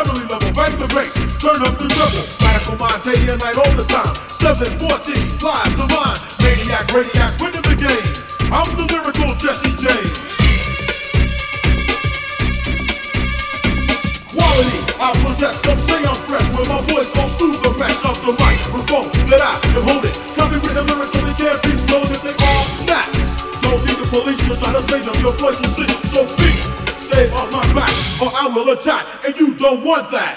a heavenly level. Bang the bass, turn up the treble. Radical mind day and night all the time. 714, live, divine. Maniac, radiac, winning the game. I'm the lyrical Jesse James. Quality, I possess. Some say I'm fresh. When my voice goes through the mesh of the microphone that I am holding. Copywritten lyrics only can't be stolen if they all snap. Don't need the police to try to save them. Your voice will sing. So please, stay off my back or I will attack. And you don't want that.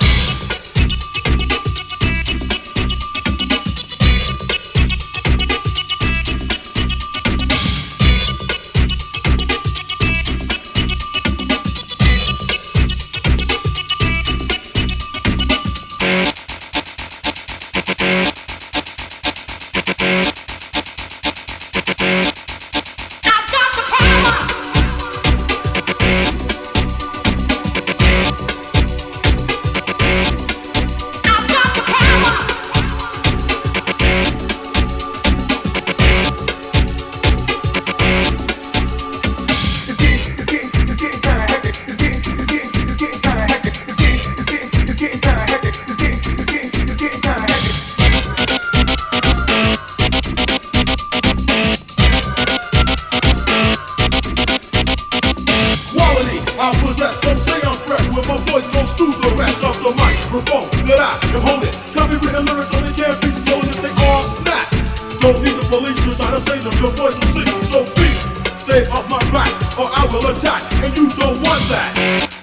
I've Don't need the police to try to save them. Your voice will sing. So please, stay off my back or I will attack. And you don't want that.